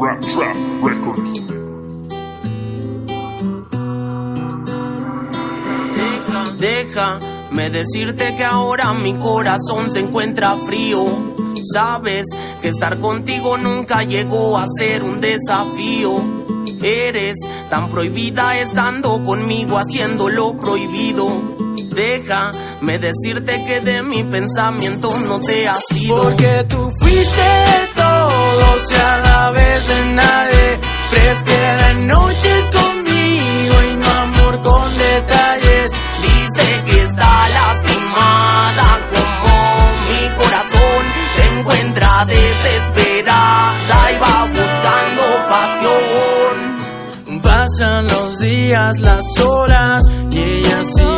Rap Trap Records. Deja, déjame decirte que ahora mi corazón se encuentra frío. Sabes que estar contigo nunca llegó a ser un desafío. Eres tan prohibida estando conmigo haciendo lo prohibido. Déjame decirte que de mi pensamiento no te has ido. Porque tú fuiste todo, si a la Los días, las horas y ella sigue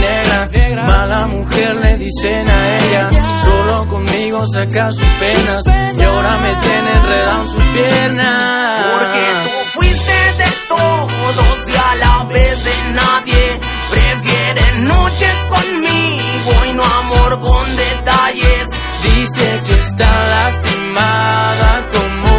negra. Mala mujer le dicen a ella. Solo conmigo saca sus penas. Y ahora me tiene enredado en sus piernas. Porque tú fuiste de todos y a la vez de nadie. Prefieres noches conmigo y no amor con detalles. Dice que está lastimada como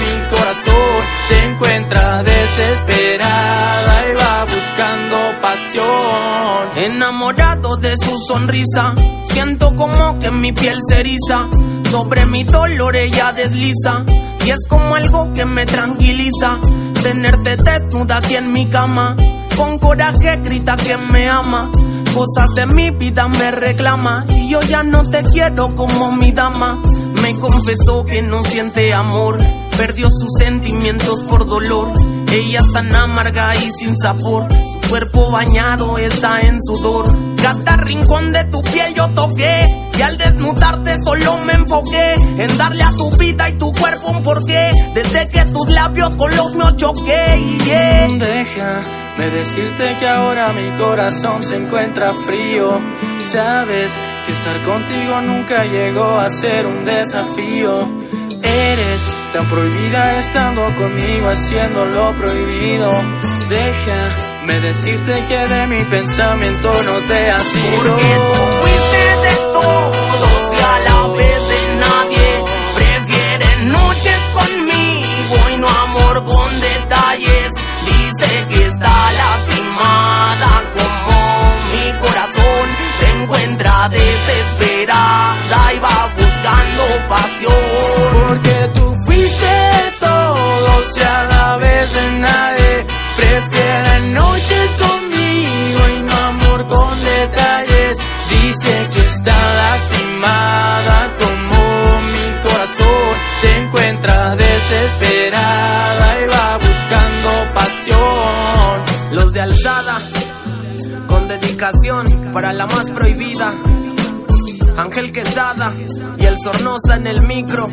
mi corazón. Se encuentra desesperada y va buscando pasión. Enamorado de su sonrisa, siento como que mi piel se eriza. Sobre mi dolor ella desliza. Y es como algo que me tranquiliza. Tenerte desnuda aquí en mi cama. Con coraje grita que me ama. Cosas de mi vida me reclama. Y yo ya no te quiero como mi dama. Me confesó que no siente amor. Perdió sus sentimientos por dolor. Ella es tan amarga y sin sabor. Cuerpo bañado está en sudor. Cada rincón de tu piel yo toqué. Y al desnudarte solo me enfoqué en darle a tu vida y tu cuerpo un porqué. Desde que tus labios con los míos choqué. Yeah. Déjame decirte que ahora mi corazón se encuentra frío. Sabes que estar contigo nunca llegó a ser un desafío. Eres tan prohibida estando conmigo haciendo lo prohibido. Déjame decirte que de mi pensamiento no te has ido. Tú Prefieren noches conmigo y no amor con detalles. Dice que está lastimada como mi corazón. Se encuentra desesperada y va buscando pasión. Los de alzada, con dedicación para la más prohibida. Ángel Quesada y el Sornosa en el micro.